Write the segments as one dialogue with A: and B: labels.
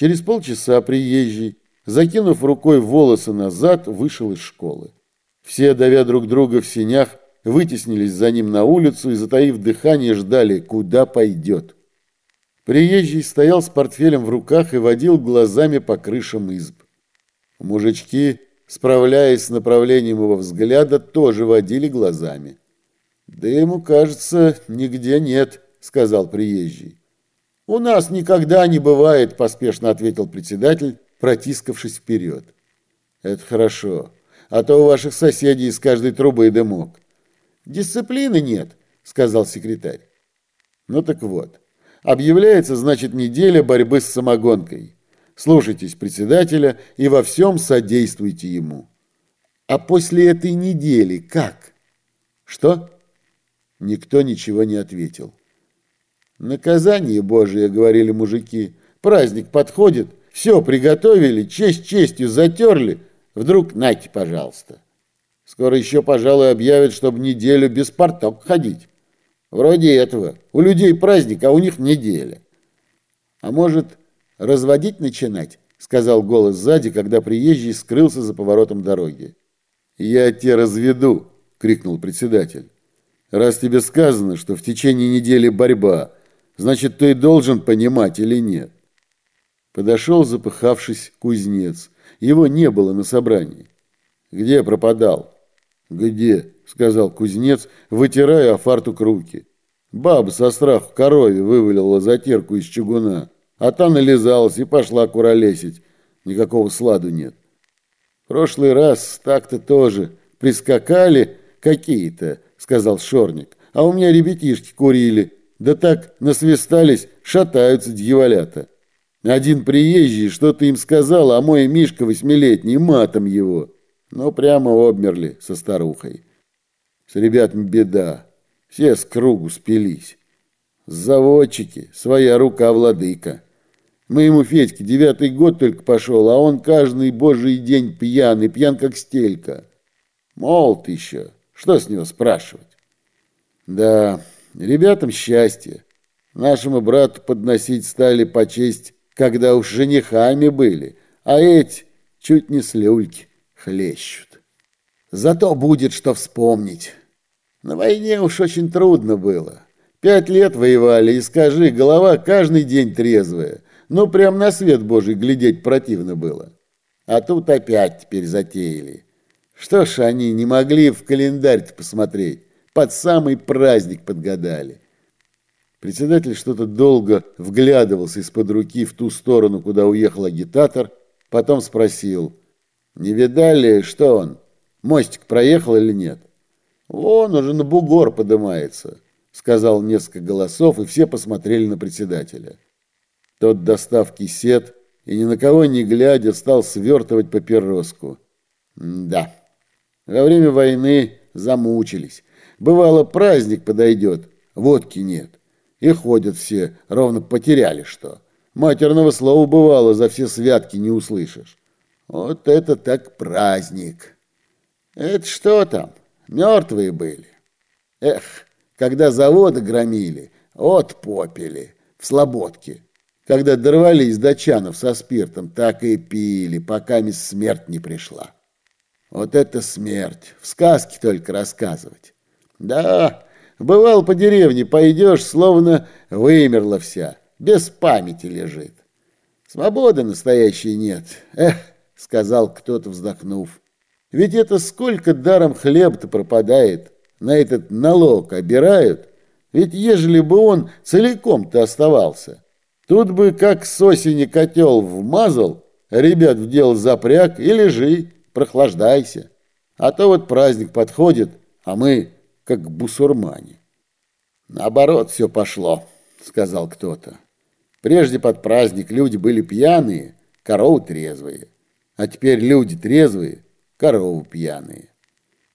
A: Через полчаса приезжий, закинув рукой волосы назад, вышел из школы. Все, давя друг друга в синях, вытеснились за ним на улицу и, затаив дыхание, ждали, куда пойдет. Приезжий стоял с портфелем в руках и водил глазами по крышам изб. Мужички, справляясь с направлением его взгляда, тоже водили глазами. «Да ему, кажется, нигде нет», — сказал приезжий. «У нас никогда не бывает», – поспешно ответил председатель, протискавшись вперед. «Это хорошо, а то у ваших соседей из каждой трубы дымок». «Дисциплины нет», – сказал секретарь. «Ну так вот, объявляется, значит, неделя борьбы с самогонкой. Слушайтесь председателя и во всем содействуйте ему». «А после этой недели как?» «Что?» Никто ничего не ответил. Наказание Божие, говорили мужики. Праздник подходит, все приготовили, честь честью затерли. Вдруг нате, пожалуйста. Скоро еще, пожалуй, объявят, чтобы неделю без порток ходить. Вроде этого. У людей праздник, а у них неделя. А может, разводить начинать? Сказал голос сзади, когда приезжий скрылся за поворотом дороги. «Я тебя разведу!» — крикнул председатель. «Раз тебе сказано, что в течение недели борьба, Значит, ты должен понимать или нет? Подошел, запыхавшись, кузнец. Его не было на собрании. Где пропадал? Где? Сказал кузнец, вытирая о фартук руки. Баба со страху корове вывалила затирку из чугуна, а та нализалась и пошла куролесить. Никакого сладу нет. Прошлый раз так-то тоже прискакали какие-то, сказал Шорник, а у меня ребятишки курили. Да так насвистались, шатаются дьяволята. Один приезжий что-то им сказал, а мой Мишка восьмилетний матом его. Ну, прямо обмерли со старухой. С ребятами беда. Все с кругу спились. Заводчики, своя рука владыка. Моему Федьке девятый год только пошел, а он каждый божий день пьяный, пьян как стелька. Молод еще, что с него спрашивать? Да, Ребятам счастье. Нашему брату подносить стали по честь, когда уж женихами были, а эти чуть не с люльки хлещут. Зато будет что вспомнить. На войне уж очень трудно было. Пять лет воевали, и скажи, голова каждый день трезвая. Ну, прям на свет Божий глядеть противно было. А тут опять теперь затеяли. Что ж они не могли в календарь посмотреть? Под самый праздник подгадали. Председатель что-то долго вглядывался из-под руки в ту сторону, куда уехал агитатор, потом спросил, не видали, что он, мостик проехал или нет? Он уже на бугор подымается, сказал несколько голосов, и все посмотрели на председателя. Тот, достав кисет и ни на кого не глядя, стал свертывать папироску. Да, во время войны замучились. Бывало, праздник подойдет, водки нет. И ходят все, ровно потеряли что. Матерного слова бывало, за все святки не услышишь. Вот это так праздник. Это что там? Мертвые были. Эх, когда заводы громили, от попели, в слободке. Когда дорвались до чанов со спиртом, так и пили, пока мисс смерть не пришла. Вот это смерть, в сказке только рассказывать. Да, бывал по деревне, пойдешь, словно вымерла вся, без памяти лежит. Свободы настоящей нет, эх, сказал кто-то, вздохнув. Ведь это сколько даром хлеб-то пропадает, на этот налог обирают. Ведь ежели бы он целиком-то оставался, тут бы как с осени котел вмазал, ребят в дело запряг и лежи, прохлаждайся. А то вот праздник подходит, а мы как бусурмане. Наоборот, все пошло, сказал кто-то. Прежде под праздник люди были пьяные, коровы трезвые. А теперь люди трезвые, коровы пьяные.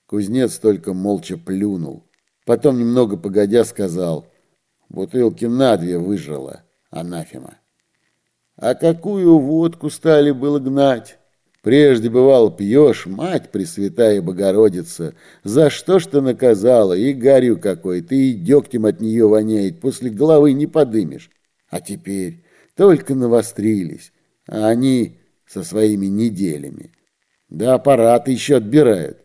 A: Кузнец только молча плюнул. Потом, немного погодя, сказал, бутылки на две выжрала, анафема. А какую водку стали было гнать? Прежде, бывал, пьешь, мать Пресвятая Богородица, за что ж ты наказала, и гарью какой-то, и дегтем от нее воняет, после головы не подымешь. А теперь только навострились, А они со своими неделями. Да аппарат еще отбирают.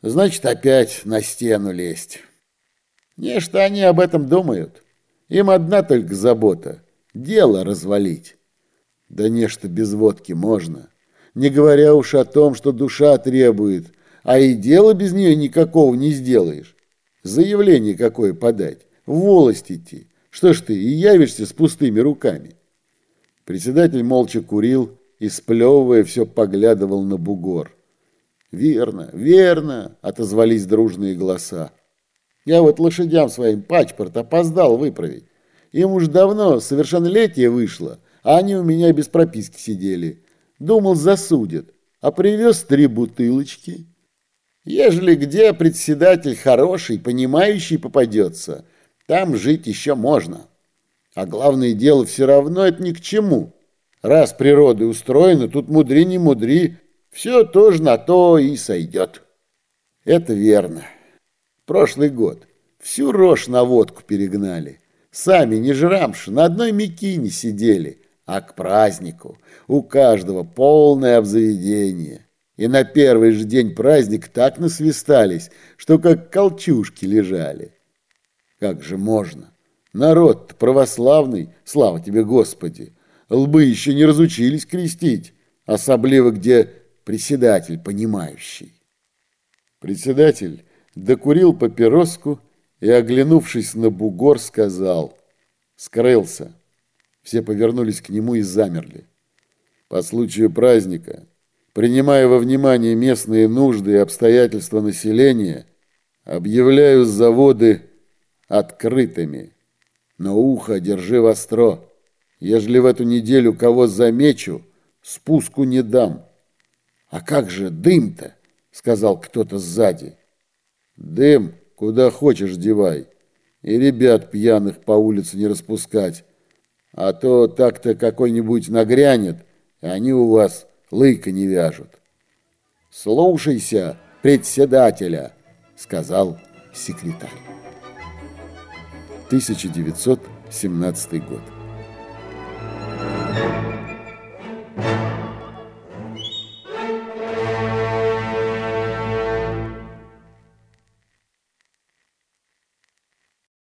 A: Значит, опять на стену лезть. Нечто они об этом думают. Им одна только забота — дело развалить. Да нечто без водки можно. Не говоря уж о том, что душа требует, а и дело без нее никакого не сделаешь. Заявление какое подать, в волость идти. Что ж ты, и явишься с пустыми руками. Председатель молча курил и, сплевывая, все поглядывал на бугор. «Верно, верно!» — отозвались дружные голоса. «Я вот лошадям своим пачпорт опоздал выправить. Им уж давно совершеннолетие вышло, а они у меня без прописки сидели. Думал, засудят, а привез три бутылочки. Ежели где председатель хороший, понимающий попадется, там жить еще можно. А главное дело все равно это ни к чему. Раз природа устроена, тут мудри не мудри, все тоже на то и сойдет. Это верно. Прошлый год всю рожь на водку перегнали. Сами не жрамши, на одной мекине сидели, а к празднику у каждого полное обзаведение. И на первый же день праздник так насвистались, что как колчушки лежали. Как же можно? народ православный, слава тебе, Господи, лбы еще не разучились крестить, особливо где председатель понимающий. Председатель докурил папироску и, оглянувшись на бугор, сказал «Скрылся». Все повернулись к нему и замерли. По случаю праздника, принимая во внимание местные нужды и обстоятельства населения, объявляю заводы открытыми. Но ухо держи востро. Ежели в эту неделю кого замечу, спуску не дам. А как же дым-то? Сказал кто-то сзади. Дым куда хочешь девай. И ребят пьяных по улице не распускать. А то так-то какой-нибудь нагрянет, и они у вас лыка не вяжут. «Слушайся, председателя», — сказал секретарь. 1917 год.